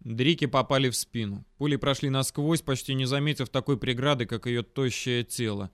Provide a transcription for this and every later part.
Дрики попали в спину. Пули прошли насквозь, почти не заметив такой преграды, как ее тощее тело.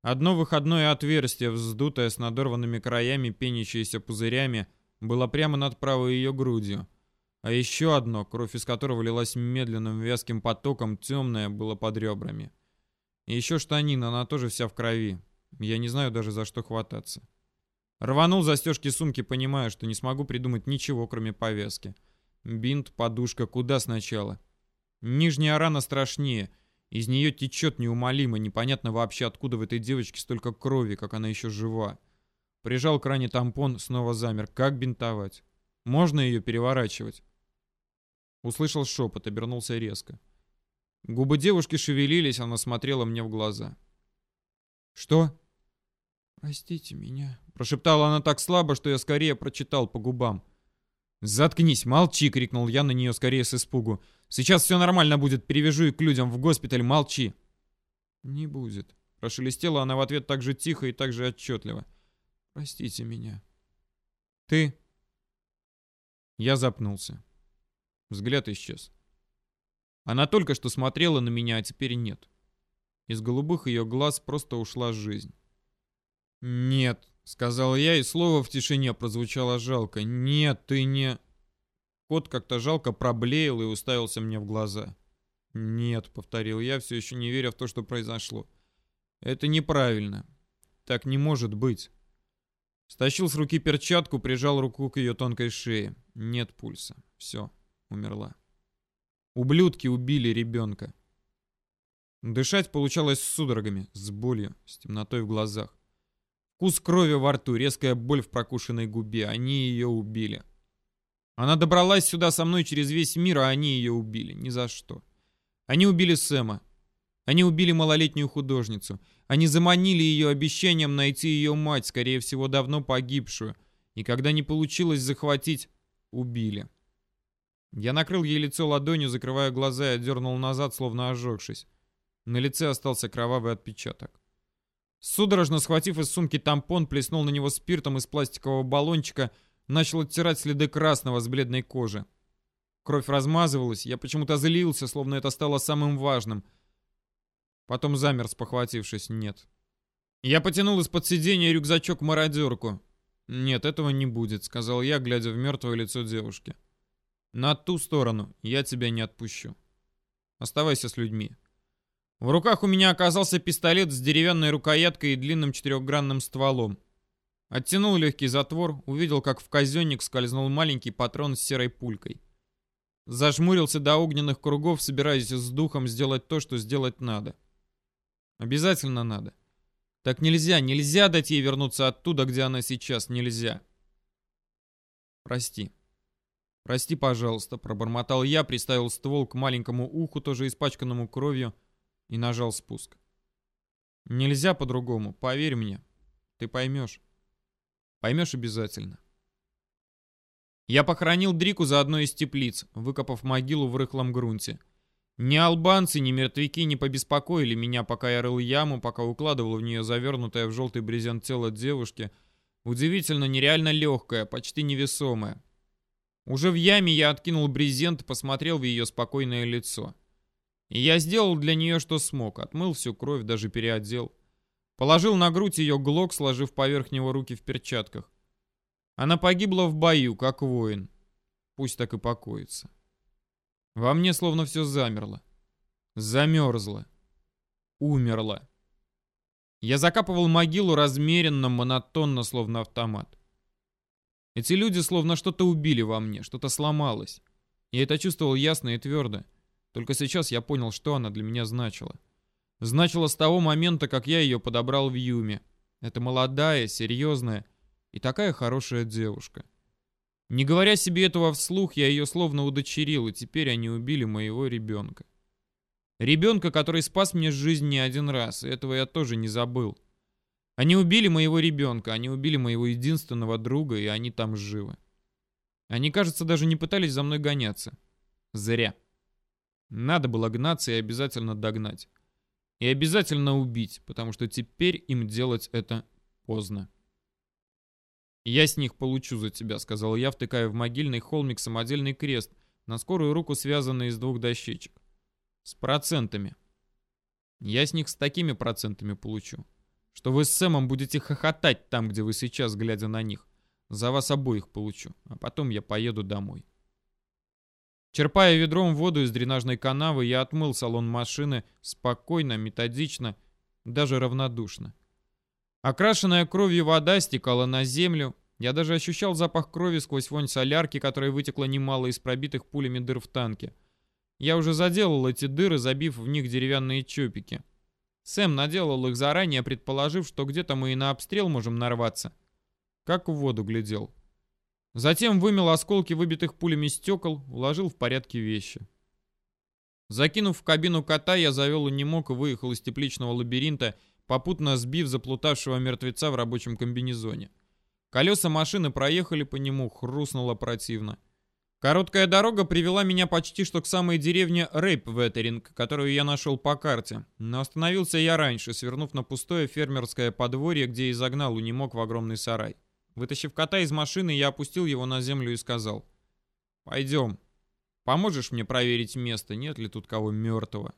Одно выходное отверстие, вздутое с надорванными краями, пенящееся пузырями, было прямо над правой ее грудью. А еще одно, кровь из которого лилась медленным вязким потоком, темное, было под ребрами. И еще штанина, она тоже вся в крови. Я не знаю даже за что хвататься. Рванул застежки сумки, понимая, что не смогу придумать ничего, кроме повязки. Бинт, подушка, куда сначала? Нижняя рана страшнее. Из нее течет неумолимо, непонятно вообще, откуда в этой девочке столько крови, как она еще жива. Прижал к ране тампон, снова замер. Как бинтовать? Можно ее переворачивать? Услышал шепот, обернулся резко. Губы девушки шевелились, она смотрела мне в глаза. «Что?» «Простите меня», — прошептала она так слабо, что я скорее прочитал по губам. «Заткнись, молчи!» — крикнул я на нее скорее с испугу. «Сейчас все нормально будет, перевяжу и к людям в госпиталь, молчи!» «Не будет», — прошелестела она в ответ так же тихо и так же отчетливо. «Простите меня». «Ты?» Я запнулся. Взгляд исчез. Она только что смотрела на меня, а теперь нет. Из голубых ее глаз просто ушла жизнь. «Нет», — сказал я, и слово в тишине прозвучало жалко. «Нет, ты не...» Кот как-то жалко проблеял и уставился мне в глаза. «Нет», — повторил я, все еще не веря в то, что произошло. «Это неправильно. Так не может быть». Стащил с руки перчатку, прижал руку к ее тонкой шее. Нет пульса. Все, умерла. Ублюдки убили ребенка. Дышать получалось с судорогами, с болью, с темнотой в глазах. Вкус крови во рту, резкая боль в прокушенной губе. Они ее убили. Она добралась сюда со мной через весь мир, а они ее убили. Ни за что. Они убили Сэма. Они убили малолетнюю художницу. Они заманили ее обещанием найти ее мать, скорее всего, давно погибшую. И когда не получилось захватить, убили. Я накрыл ей лицо ладонью, закрывая глаза и отдернул назад, словно ожегшись. На лице остался кровавый отпечаток. Судорожно схватив из сумки тампон, плеснул на него спиртом из пластикового баллончика, начал оттирать следы красного с бледной кожи. Кровь размазывалась, я почему-то злился, словно это стало самым важным. Потом замер, спохватившись. Нет. Я потянул из-под сиденья рюкзачок-мародерку. «Нет, этого не будет», — сказал я, глядя в мертвое лицо девушки. «На ту сторону. Я тебя не отпущу. Оставайся с людьми». В руках у меня оказался пистолет с деревянной рукояткой и длинным четырехгранным стволом. Оттянул легкий затвор, увидел, как в казенник скользнул маленький патрон с серой пулькой. Зажмурился до огненных кругов, собираясь с духом сделать то, что сделать надо. Обязательно надо. Так нельзя, нельзя дать ей вернуться оттуда, где она сейчас, нельзя. Прости. Прости, пожалуйста, пробормотал я, приставил ствол к маленькому уху, тоже испачканному кровью, и нажал спуск. Нельзя по-другому, поверь мне. Ты поймешь. Поймешь обязательно. Я похоронил Дрику за одной из теплиц, выкопав могилу в рыхлом грунте. Ни албанцы, ни мертвяки не побеспокоили меня, пока я рыл яму, пока укладывал в нее завернутое в желтый брезент тело девушки, удивительно нереально легкое, почти невесомое. Уже в яме я откинул брезент, посмотрел в ее спокойное лицо. Я сделал для нее, что смог. Отмыл всю кровь, даже переодел. Положил на грудь ее глок, сложив поверх него руки в перчатках. Она погибла в бою, как воин. Пусть так и покоится. Во мне словно все замерло. Замерзло. Умерло. Я закапывал могилу размеренно, монотонно, словно автомат. Эти люди словно что-то убили во мне, что-то сломалось. Я это чувствовал ясно и твердо. Только сейчас я понял, что она для меня значила. Значила с того момента, как я ее подобрал в Юме. Это молодая, серьезная и такая хорошая девушка. Не говоря себе этого вслух, я ее словно удочерил, и теперь они убили моего ребенка. Ребенка, который спас мне жизнь не один раз, и этого я тоже не забыл. Они убили моего ребенка, они убили моего единственного друга, и они там живы. Они, кажется, даже не пытались за мной гоняться. Зря. Надо было гнаться и обязательно догнать. И обязательно убить, потому что теперь им делать это поздно. «Я с них получу за тебя», — сказал я, втыкая в могильный холмик самодельный крест, на скорую руку связанные из двух дощечек. С процентами. Я с них с такими процентами получу, что вы с Сэмом будете хохотать там, где вы сейчас, глядя на них. За вас обоих получу, а потом я поеду домой. Черпая ведром воду из дренажной канавы, я отмыл салон машины спокойно, методично, даже равнодушно. Окрашенная кровью вода стекала на землю. Я даже ощущал запах крови сквозь вонь солярки, которая вытекла немало из пробитых пулями дыр в танке. Я уже заделал эти дыры, забив в них деревянные чопики. Сэм наделал их заранее, предположив, что где-то мы и на обстрел можем нарваться. Как в воду глядел. Затем вымел осколки выбитых пулями стекол, уложил в порядке вещи. Закинув в кабину кота, я завел и не мог и выехал из тепличного лабиринта, попутно сбив заплутавшего мертвеца в рабочем комбинезоне. Колеса машины проехали по нему, хрустнуло противно. Короткая дорога привела меня почти что к самой деревне Рейп-Ветеринг, которую я нашел по карте. Но остановился я раньше, свернув на пустое фермерское подворье, где и загнал унемок в огромный сарай. Вытащив кота из машины, я опустил его на землю и сказал. «Пойдем. Поможешь мне проверить место, нет ли тут кого мертвого?»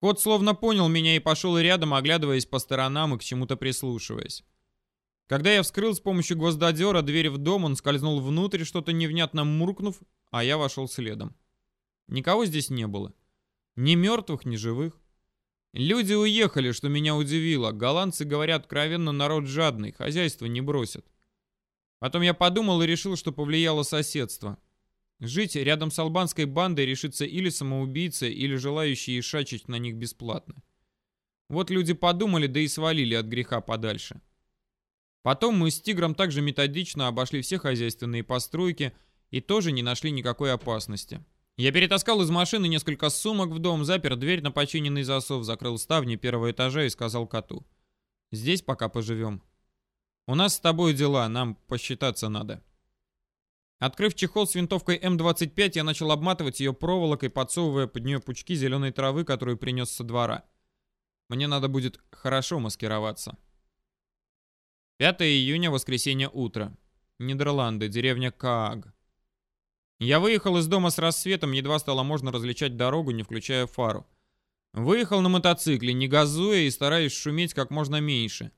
Кот словно понял меня и пошел рядом, оглядываясь по сторонам и к чему-то прислушиваясь. Когда я вскрыл с помощью гвоздодера дверь в дом, он скользнул внутрь, что-то невнятно муркнув, а я вошел следом. Никого здесь не было. Ни мертвых, ни живых. Люди уехали, что меня удивило. Голландцы говорят, откровенно народ жадный, хозяйство не бросят. Потом я подумал и решил, что повлияло соседство. Жить рядом с албанской бандой решится или самоубийца, или желающие ишачить на них бесплатно. Вот люди подумали, да и свалили от греха подальше. Потом мы с Тигром также методично обошли все хозяйственные постройки и тоже не нашли никакой опасности. Я перетаскал из машины несколько сумок в дом, запер дверь на починенный засов, закрыл ставни первого этажа и сказал коту. «Здесь пока поживем. У нас с тобой дела, нам посчитаться надо». Открыв чехол с винтовкой М-25, я начал обматывать ее проволокой, подсовывая под нее пучки зеленой травы, которую принес со двора. Мне надо будет хорошо маскироваться. 5 июня, воскресенье утро. Нидерланды, деревня Кааг. Я выехал из дома с рассветом, едва стало можно различать дорогу, не включая фару. Выехал на мотоцикле, не газуя и стараясь шуметь как можно меньше.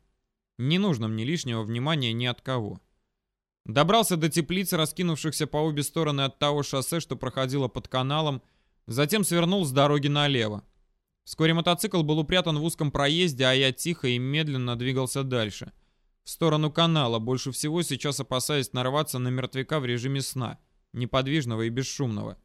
Не нужно мне лишнего внимания ни от кого. Добрался до теплиц, раскинувшихся по обе стороны от того шоссе, что проходило под каналом, затем свернул с дороги налево. Вскоре мотоцикл был упрятан в узком проезде, а я тихо и медленно двигался дальше. В сторону канала, больше всего сейчас опасаясь нарваться на мертвяка в режиме сна неподвижного и бесшумного.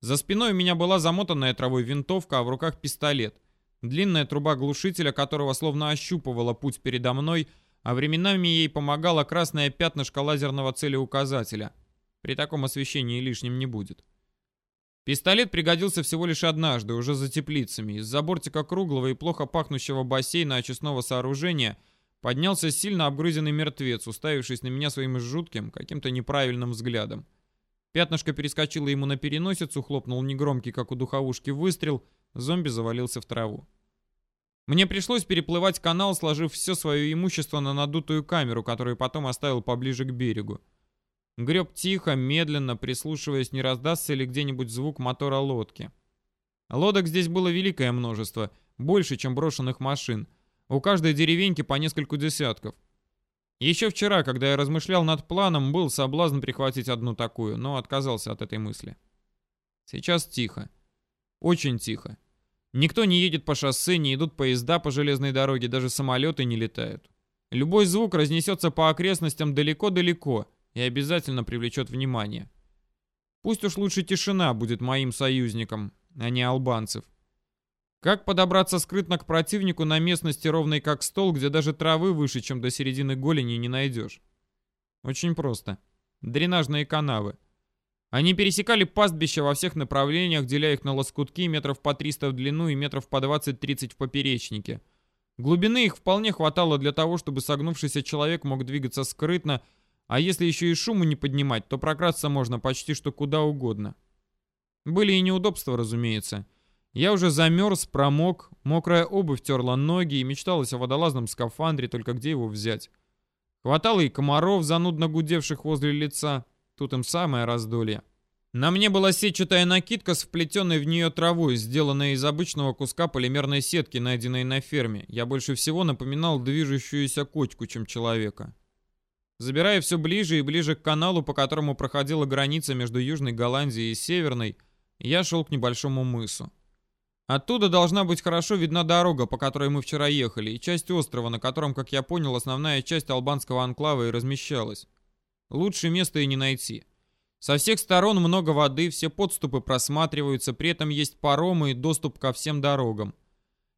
За спиной у меня была замотанная травой винтовка, а в руках пистолет. Длинная труба глушителя, которого словно ощупывала путь передо мной, а временами ей помогала красное пятнышко лазерного целеуказателя. При таком освещении лишним не будет. Пистолет пригодился всего лишь однажды, уже за теплицами. Из-за бортика круглого и плохо пахнущего бассейна очистного сооружения поднялся сильно обгрызенный мертвец, уставившись на меня своим жутким, каким-то неправильным взглядом. Пятнышко перескочило ему на переносицу, хлопнул негромкий, как у духовушки, выстрел, зомби завалился в траву. Мне пришлось переплывать канал, сложив все свое имущество на надутую камеру, которую потом оставил поближе к берегу. Греб тихо, медленно, прислушиваясь, не раздастся ли где-нибудь звук мотора лодки. Лодок здесь было великое множество, больше, чем брошенных машин. У каждой деревеньки по нескольку десятков. Еще вчера, когда я размышлял над планом, был соблазн прихватить одну такую, но отказался от этой мысли. Сейчас тихо. Очень тихо. Никто не едет по шоссе, не идут поезда по железной дороге, даже самолеты не летают. Любой звук разнесется по окрестностям далеко-далеко и обязательно привлечет внимание. Пусть уж лучше тишина будет моим союзником, а не албанцев. Как подобраться скрытно к противнику на местности ровной как стол, где даже травы выше, чем до середины голени, не найдешь? Очень просто. Дренажные канавы. Они пересекали пастбища во всех направлениях, деля их на лоскутки метров по 300 в длину и метров по 20-30 в поперечнике. Глубины их вполне хватало для того, чтобы согнувшийся человек мог двигаться скрытно, а если еще и шуму не поднимать, то прокрасться можно почти что куда угодно. Были и неудобства, разумеется. Я уже замерз, промок, мокрая обувь терла ноги и мечталось о водолазном скафандре, только где его взять. Хватало и комаров, занудно гудевших возле лица. Тут им самое раздолье. На мне была сетчатая накидка с вплетенной в нее травой, сделанная из обычного куска полимерной сетки, найденной на ферме. Я больше всего напоминал движущуюся кочку, чем человека. Забирая все ближе и ближе к каналу, по которому проходила граница между Южной Голландией и Северной, я шел к небольшому мысу. Оттуда должна быть хорошо видна дорога, по которой мы вчера ехали, и часть острова, на котором, как я понял, основная часть албанского анклава и размещалась. Лучше места и не найти. Со всех сторон много воды, все подступы просматриваются, при этом есть паромы и доступ ко всем дорогам.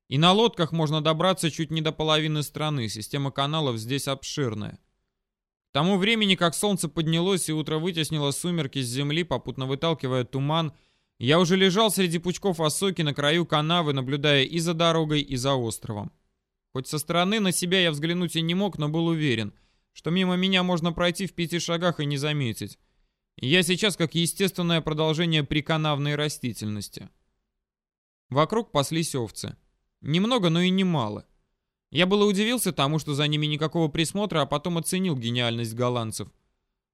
И на лодках можно добраться чуть не до половины страны, система каналов здесь обширная. К тому времени, как солнце поднялось и утро вытеснило сумерки с земли, попутно выталкивая туман, я уже лежал среди пучков осоки на краю канавы, наблюдая и за дорогой, и за островом. Хоть со стороны на себя я взглянуть и не мог, но был уверен, что мимо меня можно пройти в пяти шагах и не заметить. Я сейчас как естественное продолжение приканавной растительности. Вокруг паслись овцы. Немного, но и немало. Я было удивился тому, что за ними никакого присмотра, а потом оценил гениальность голландцев.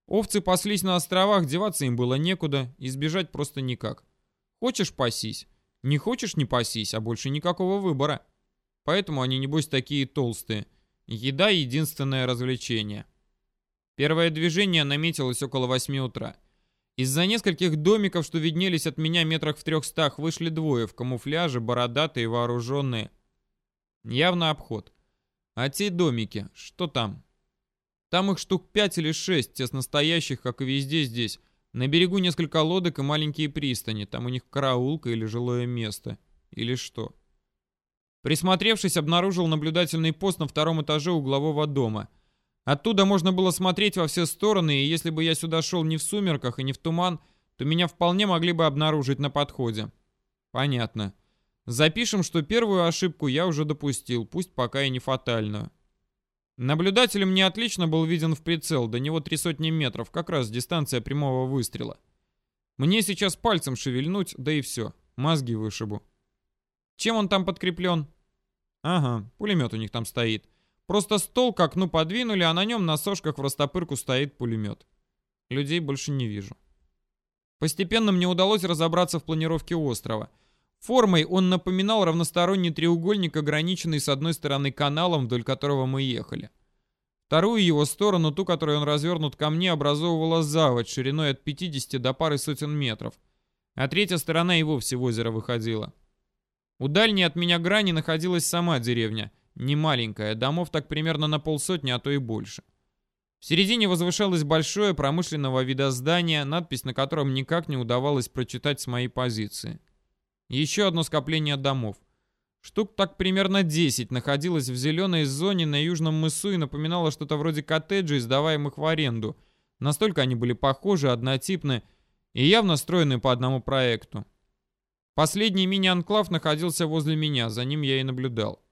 Овцы паслись на островах, деваться им было некуда, избежать просто никак. Хочешь – пасись. Не хочешь – не пасись, а больше никакого выбора. Поэтому они, небось, такие толстые. Еда – единственное развлечение. Первое движение наметилось около восьми утра. Из-за нескольких домиков, что виднелись от меня метрах в трехстах, вышли двое в камуфляже, бородатые, вооруженные. Явно обход. А те домики, что там? Там их штук пять или шесть, тесно стоящих, как и везде здесь. На берегу несколько лодок и маленькие пристани. Там у них караулка или жилое место. Или что? Присмотревшись, обнаружил наблюдательный пост на втором этаже углового дома — Оттуда можно было смотреть во все стороны, и если бы я сюда шел не в сумерках и не в туман, то меня вполне могли бы обнаружить на подходе. Понятно. Запишем, что первую ошибку я уже допустил, пусть пока и не фатальную. Наблюдателем мне отлично был виден в прицел, до него три сотни метров, как раз дистанция прямого выстрела. Мне сейчас пальцем шевельнуть, да и все, мозги вышибу. Чем он там подкреплен? Ага, пулемет у них там стоит. Просто стол к окну подвинули, а на нем на сошках в растопырку стоит пулемет. Людей больше не вижу. Постепенно мне удалось разобраться в планировке острова. Формой он напоминал равносторонний треугольник, ограниченный с одной стороны каналом, вдоль которого мы ехали. Вторую его сторону, ту, которой он развернут ко мне, образовывала заводь шириной от 50 до пары сотен метров. А третья сторона и вовсе в озеро выходила. У дальней от меня грани находилась сама деревня — не маленькая, домов так примерно на полсотни, а то и больше. В середине возвышалось большое промышленного вида здание, надпись на котором никак не удавалось прочитать с моей позиции. Еще одно скопление домов. Штук так примерно 10 находилось в зеленой зоне на южном мысу и напоминало что-то вроде коттеджей, сдаваемых в аренду. Настолько они были похожи, однотипны и явно строены по одному проекту. Последний мини-анклав находился возле меня, за ним я и наблюдал.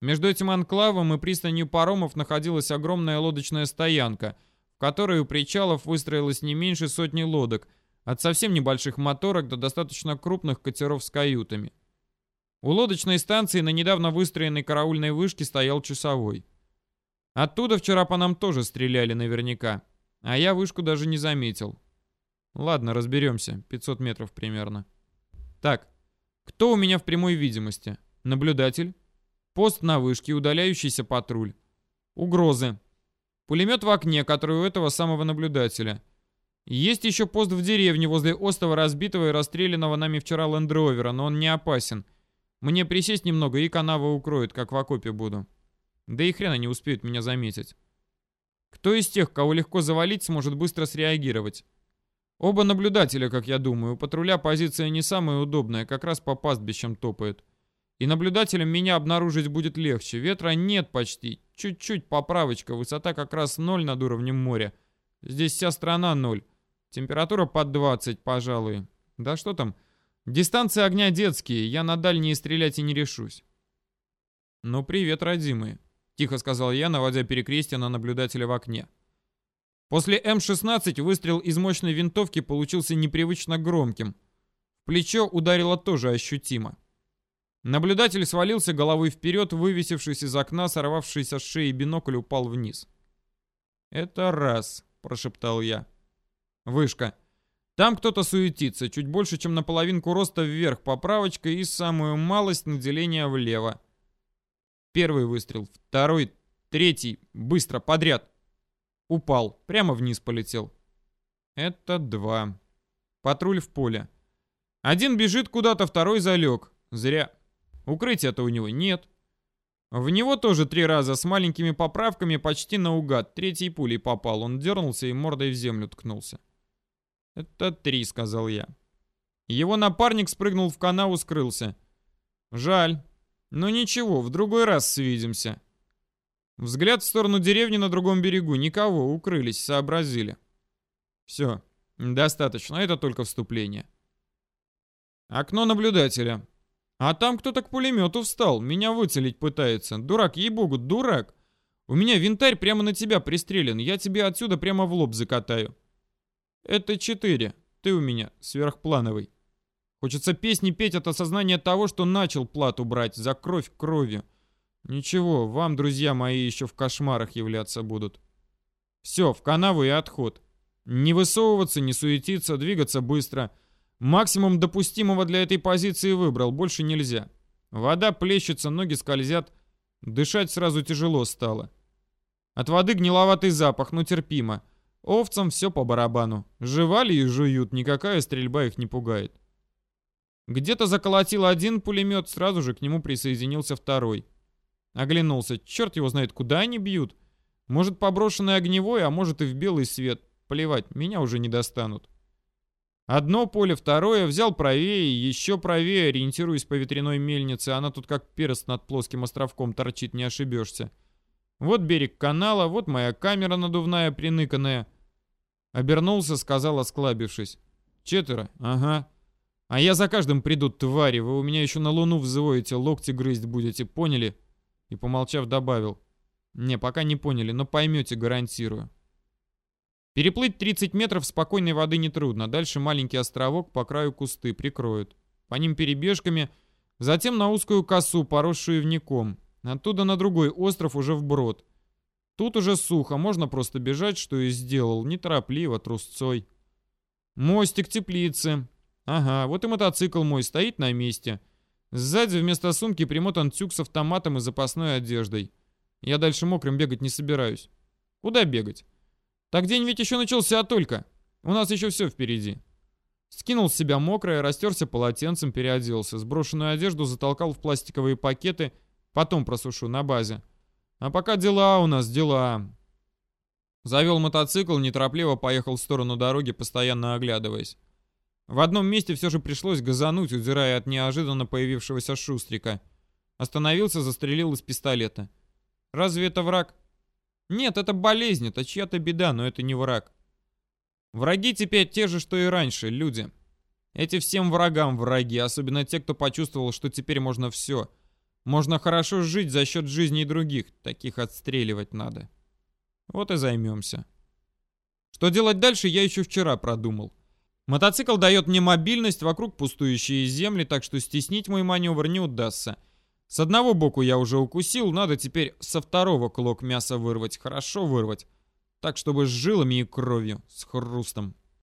Между этим анклавом и пристанью паромов находилась огромная лодочная стоянка, в которой у причалов выстроилось не меньше сотни лодок, от совсем небольших моторок до достаточно крупных катеров с каютами. У лодочной станции на недавно выстроенной караульной вышке стоял часовой. Оттуда вчера по нам тоже стреляли наверняка, а я вышку даже не заметил. Ладно, разберемся, 500 метров примерно. Так, кто у меня в прямой видимости? Наблюдатель? Пост на вышке, удаляющийся патруль. Угрозы. Пулемет в окне, который у этого самого наблюдателя. Есть еще пост в деревне возле остова разбитого и расстрелянного нами вчера лендровера, но он не опасен. Мне присесть немного и канава укроет, как в окопе буду. Да и хрена не успеют меня заметить. Кто из тех, кого легко завалить, сможет быстро среагировать? Оба наблюдателя, как я думаю. У патруля позиция не самая удобная, как раз по пастбищам топает. И наблюдателям меня обнаружить будет легче. Ветра нет почти. Чуть-чуть поправочка. Высота как раз ноль над уровнем моря. Здесь вся страна ноль. Температура под 20, пожалуй. Да что там? Дистанции огня детские. Я на дальние стрелять и не решусь. Ну, привет, родимые. Тихо сказал я, наводя перекрестие на наблюдателя в окне. После М-16 выстрел из мощной винтовки получился непривычно громким. В плечо ударило тоже ощутимо. Наблюдатель свалился головой вперед, вывесившись из окна, сорвавшийся с шеи бинокль упал вниз. «Это раз», — прошептал я. «Вышка. Там кто-то суетится, чуть больше, чем на половинку роста вверх поправочка и самую малость наделения влево. Первый выстрел, второй, третий, быстро, подряд. Упал, прямо вниз полетел. Это два. Патруль в поле. Один бежит куда-то, второй залег. Зря. Укрытия-то у него нет. В него тоже три раза с маленькими поправками почти наугад. Третьей пулей попал. Он дернулся и мордой в землю ткнулся. «Это три», — сказал я. Его напарник спрыгнул в канаву, скрылся. «Жаль. Но ничего, в другой раз свидимся». Взгляд в сторону деревни на другом берегу. Никого, укрылись, сообразили. Все, достаточно, это только вступление. Окно наблюдателя. А там кто-то к пулемету встал, меня выцелить пытается. Дурак, ей-богу, дурак. У меня винтарь прямо на тебя пристрелен, я тебе отсюда прямо в лоб закатаю. Это четыре, ты у меня сверхплановый. Хочется песни петь от осознания того, что начал плату брать за кровь кровью. Ничего, вам, друзья мои, еще в кошмарах являться будут. Все, в канаву и отход. Не высовываться, не суетиться, двигаться быстро — Максимум допустимого для этой позиции выбрал, больше нельзя. Вода плещется, ноги скользят. Дышать сразу тяжело стало. От воды гниловатый запах, но терпимо. Овцам все по барабану. Жевали и жуют, никакая стрельба их не пугает. Где-то заколотил один пулемет, сразу же к нему присоединился второй. Оглянулся. Черт его знает, куда они бьют. Может, поброшенный огневой, а может и в белый свет. Плевать, меня уже не достанут. Одно поле, второе, взял правее, еще правее, ориентируясь по ветряной мельнице, она тут как перст над плоским островком торчит, не ошибешься. Вот берег канала, вот моя камера надувная, приныканная. Обернулся, сказал, осклабившись. Четверо? Ага. А я за каждым приду, твари, вы у меня еще на луну взвоите, локти грызть будете, поняли? И помолчав добавил. Не, пока не поняли, но поймете, гарантирую. Переплыть 30 метров спокойной воды нетрудно. Дальше маленький островок, по краю кусты прикроют. По ним перебежками, затем на узкую косу, поросшую вником. Оттуда на другой остров уже вброд. Тут уже сухо, можно просто бежать, что и сделал, неторопливо, трусцой. Мостик теплицы. Ага, вот и мотоцикл мой стоит на месте. Сзади вместо сумки примотан тюк с автоматом и запасной одеждой. Я дальше мокрым бегать не собираюсь. Куда бегать? Так день ведь еще начался только. У нас еще все впереди. Скинул с себя мокрое, растерся полотенцем, переоделся. Сброшенную одежду затолкал в пластиковые пакеты, потом просушу на базе. А пока дела у нас, дела. Завел мотоцикл, неторопливо поехал в сторону дороги, постоянно оглядываясь. В одном месте все же пришлось газануть, удирая от неожиданно появившегося шустрика. Остановился, застрелил из пистолета. Разве это враг? Нет, это болезнь, это чья-то беда, но это не враг. Враги теперь те же, что и раньше, люди. Эти всем врагам враги, особенно те, кто почувствовал, что теперь можно все. Можно хорошо жить за счет жизни других, таких отстреливать надо. Вот и займемся. Что делать дальше, я еще вчера продумал. Мотоцикл дает мне мобильность, вокруг пустующие земли, так что стеснить мой маневр не удастся. С одного боку я уже укусил, надо теперь со второго клок мяса вырвать, хорошо вырвать. Так, чтобы с жилами и кровью, с хрустом.